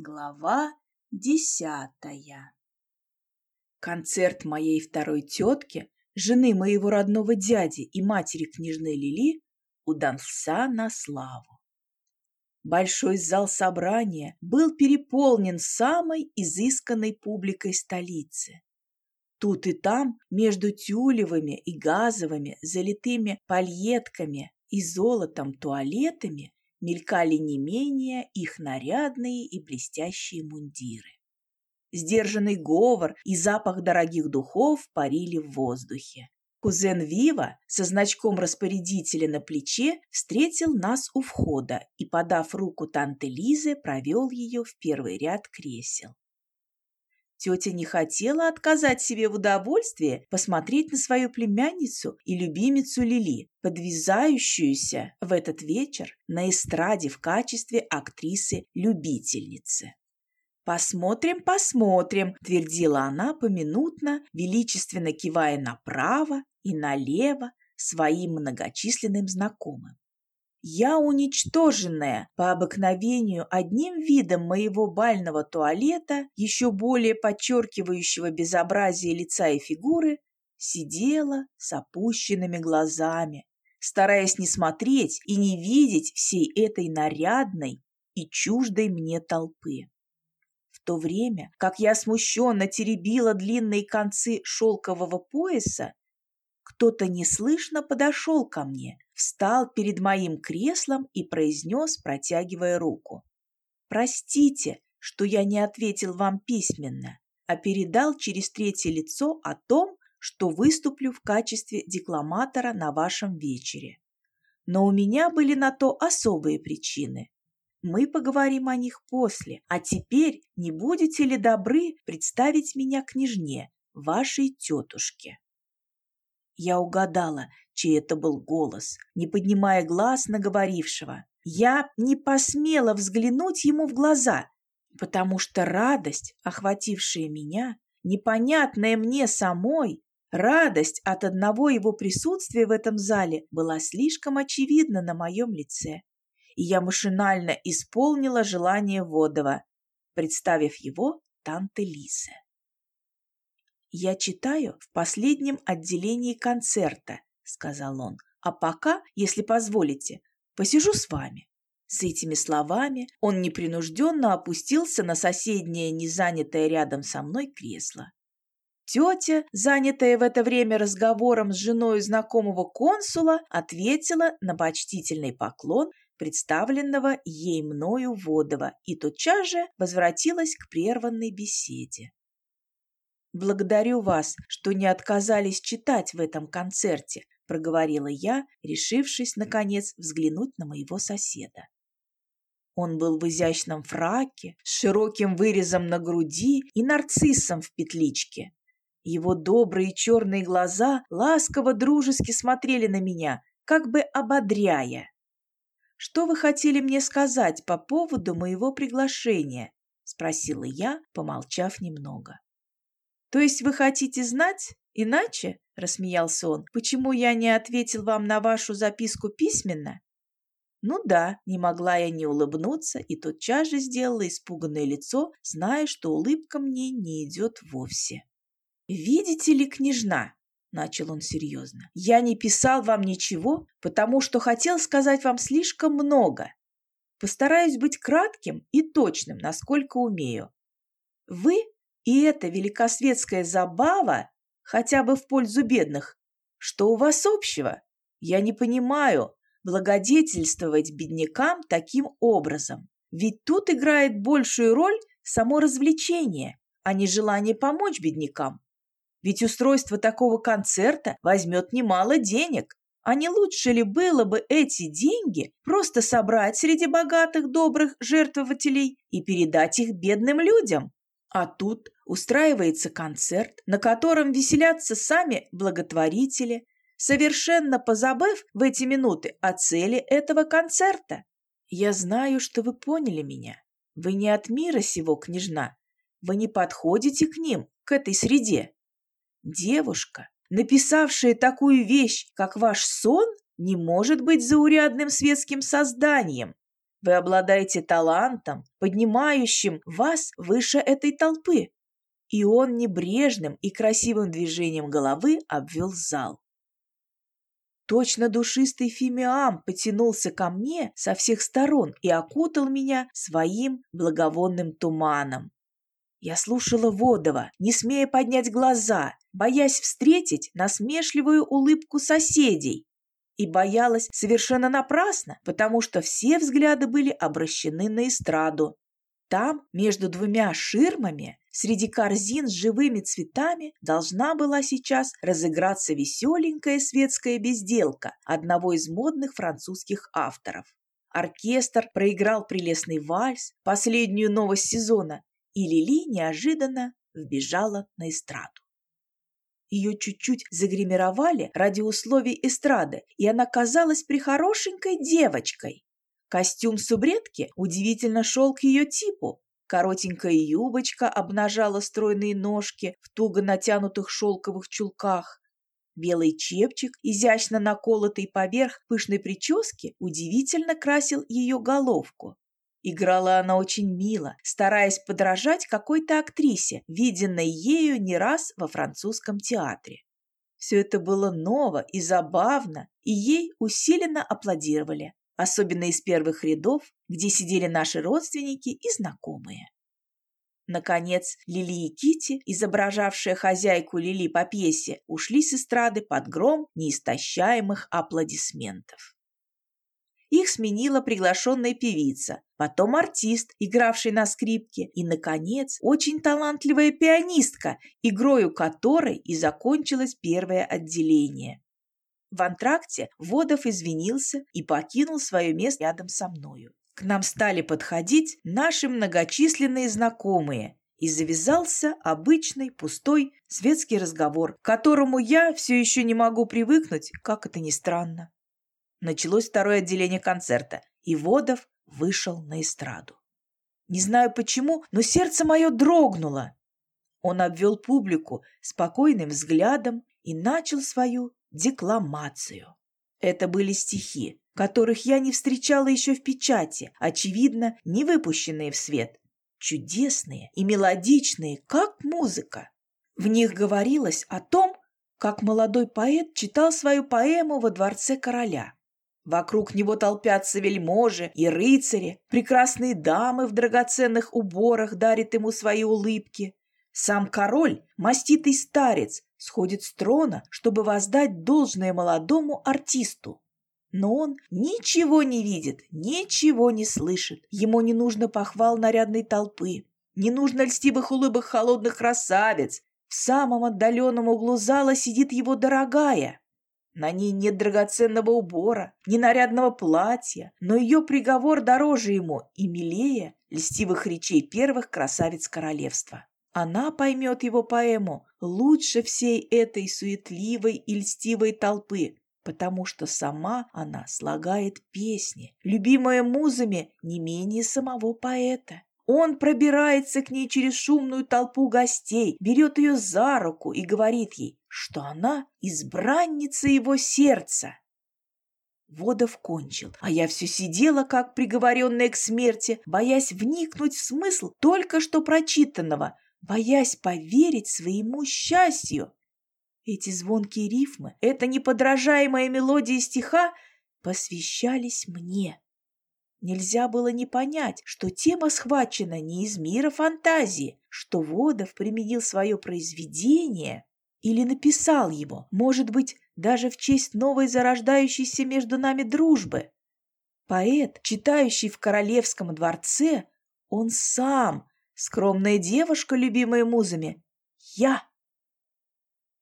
Глава десятая Концерт моей второй тетки, жены моего родного дяди и матери княжны Лили, удался на славу. Большой зал собрания был переполнен самой изысканной публикой столицы. Тут и там, между тюлевыми и газовыми, залитыми пальетками и золотом туалетами, мелькали не менее их нарядные и блестящие мундиры. Сдержанный говор и запах дорогих духов парили в воздухе. Кузен Вива со значком распорядителя на плече встретил нас у входа и, подав руку танте Лизы, провел ее в первый ряд кресел. Тетя не хотела отказать себе в удовольствии посмотреть на свою племянницу и любимицу Лили, подвязающуюся в этот вечер на эстраде в качестве актрисы-любительницы. «Посмотрим, посмотрим», – твердила она поминутно, величественно кивая направо и налево своим многочисленным знакомым. Я уничтоженная по обыкновению одним видом моего бального туалета, еще более подчеркивающего безобразие лица и фигуры, сидела с опущенными глазами, стараясь не смотреть и не видеть всей этой нарядной и чуждой мне толпы. В то время, как я смущенно теребила длинные концы шелкового пояса, кто-то неслышно подошел ко мне, встал перед моим креслом и произнес, протягивая руку. «Простите, что я не ответил вам письменно, а передал через третье лицо о том, что выступлю в качестве декламатора на вашем вечере. Но у меня были на то особые причины. Мы поговорим о них после, а теперь не будете ли добры представить меня княжне, вашей тетушке?» Я угадала, чей это был голос, не поднимая глаз на говорившего. Я не посмела взглянуть ему в глаза, потому что радость, охватившая меня, непонятная мне самой, радость от одного его присутствия в этом зале была слишком очевидна на моем лице. И я машинально исполнила желание Водова, представив его Танте Лисе. «Я читаю в последнем отделении концерта», — сказал он. «А пока, если позволите, посижу с вами». С этими словами он непринужденно опустился на соседнее, незанятое рядом со мной кресло. Тетя, занятая в это время разговором с женой знакомого консула, ответила на почтительный поклон представленного ей мною Водова и тотчас же возвратилась к прерванной беседе. «Благодарю вас, что не отказались читать в этом концерте», – проговорила я, решившись, наконец, взглянуть на моего соседа. Он был в изящном фраке, с широким вырезом на груди и нарциссом в петличке. Его добрые черные глаза ласково-дружески смотрели на меня, как бы ободряя. «Что вы хотели мне сказать по поводу моего приглашения?» – спросила я, помолчав немного. «То есть вы хотите знать? Иначе?» – рассмеялся он. «Почему я не ответил вам на вашу записку письменно?» Ну да, не могла я не улыбнуться и тотчас же сделала испуганное лицо, зная, что улыбка мне не идет вовсе. «Видите ли, княжна?» – начал он серьезно. «Я не писал вам ничего, потому что хотел сказать вам слишком много. Постараюсь быть кратким и точным, насколько умею. Вы и эта великосветская забава хотя бы в пользу бедных. Что у вас общего? Я не понимаю, благодетельствовать беднякам таким образом. Ведь тут играет большую роль само развлечение, а не желание помочь беднякам. Ведь устройство такого концерта возьмет немало денег. А не лучше ли было бы эти деньги просто собрать среди богатых добрых жертвователей и передать их бедным людям? А тут устраивается концерт, на котором веселятся сами благотворители, совершенно позабыв в эти минуты о цели этого концерта. Я знаю, что вы поняли меня. Вы не от мира сего, княжна. Вы не подходите к ним, к этой среде. Девушка, написавшая такую вещь, как ваш сон, не может быть заурядным светским созданием. Вы обладаете талантом, поднимающим вас выше этой толпы. И он небрежным и красивым движением головы обвел зал. Точно душистый фимиам потянулся ко мне со всех сторон и окутал меня своим благовонным туманом. Я слушала Водова, не смея поднять глаза, боясь встретить насмешливую улыбку соседей. И боялась совершенно напрасно, потому что все взгляды были обращены на эстраду. Там, между двумя ширмами, среди корзин с живыми цветами, должна была сейчас разыграться веселенькая светская безделка одного из модных французских авторов. Оркестр проиграл прелестный вальс, последнюю новость сезона, и Лили неожиданно вбежала на эстраду. Ее чуть-чуть загримировали ради условий эстрады, и она казалась прихорошенькой девочкой. Костюм субредки удивительно шел к ее типу. Коротенькая юбочка обнажала стройные ножки в туго натянутых шелковых чулках. Белый чепчик, изящно наколотый поверх пышной прически, удивительно красил ее головку. Играла она очень мило, стараясь подражать какой-то актрисе, виденной ею не раз во французском театре. Все это было ново и забавно, и ей усиленно аплодировали, особенно из первых рядов, где сидели наши родственники и знакомые. Наконец, Лили и Кити, изображавшие хозяйку Лили по пьесе, ушли с эстрады под гром неистощаемых аплодисментов. Их сменила приглашенная певица, потом артист, игравший на скрипке, и, наконец, очень талантливая пианистка, игрою которой и закончилось первое отделение. В антракте Водов извинился и покинул свое место рядом со мною. К нам стали подходить наши многочисленные знакомые, и завязался обычный, пустой, светский разговор, к которому я все еще не могу привыкнуть, как это ни странно. Началось второе отделение концерта, и Водов вышел на эстраду. Не знаю почему, но сердце мое дрогнуло. Он обвел публику спокойным взглядом и начал свою декламацию. Это были стихи, которых я не встречала еще в печати, очевидно, не выпущенные в свет. Чудесные и мелодичные, как музыка. В них говорилось о том, как молодой поэт читал свою поэму во дворце короля. Вокруг него толпятся вельможи и рыцари, прекрасные дамы в драгоценных уборах дарят ему свои улыбки. Сам король, маститый старец, сходит с трона, чтобы воздать должное молодому артисту. Но он ничего не видит, ничего не слышит. Ему не нужно похвал нарядной толпы, не нужно льстивых улыбок холодных красавиц. В самом отдаленном углу зала сидит его дорогая, на ней нет драгоценного убора, ни нарядного платья, но ее приговор дороже ему и милее льстивых речей первых красавиц королевства. Она поймет его поэму лучше всей этой суетливой и льстивой толпы, потому что сама она слагает песни, любимая музами не менее самого поэта. Он пробирается к ней через шумную толпу гостей, берет ее за руку и говорит ей, что она избранница его сердца. Водов кончил, а я все сидела, как приговоренная к смерти, боясь вникнуть в смысл только что прочитанного, боясь поверить своему счастью. Эти звонкие рифмы, эта неподражаемая мелодия стиха посвящались мне. Нельзя было не понять, что тема схвачена не из мира фантазии, что Водов применил свое произведение или написал его, может быть, даже в честь новой зарождающейся между нами дружбы. Поэт, читающий в королевском дворце, он сам, скромная девушка, любимая музами, я.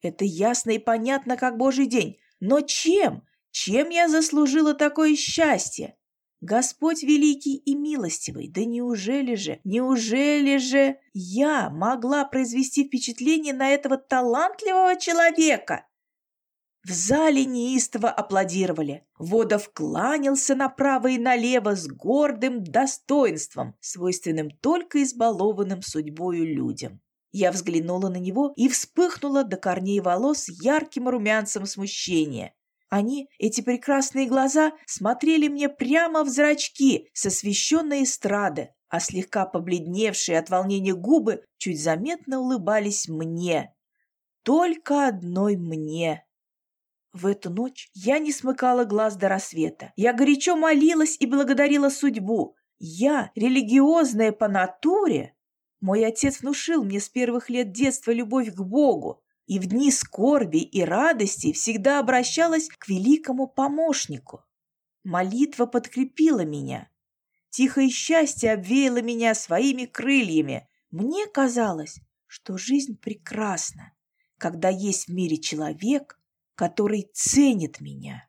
Это ясно и понятно, как божий день. Но чем? Чем я заслужила такое счастье? Господь великий и милостивый, да неужели же, неужели же я могла произвести впечатление на этого талантливого человека? В зале неистово аплодировали. Водов кланялся направо и налево с гордым достоинством, свойственным только избалованным судьбою людям. Я взглянула на него и вспыхнула до корней волос ярким румянцем смущения. Они, эти прекрасные глаза, смотрели мне прямо в зрачки с освещенной эстрады, а слегка побледневшие от волнения губы чуть заметно улыбались мне. Только одной мне. В эту ночь я не смыкала глаз до рассвета. Я горячо молилась и благодарила судьбу. Я, религиозная по натуре, мой отец внушил мне с первых лет детства любовь к Богу, и в дни скорби и радости всегда обращалась к великому помощнику. Молитва подкрепила меня. Тихое счастье обвеяло меня своими крыльями. Мне казалось, что жизнь прекрасна, когда есть в мире человек, который ценит меня.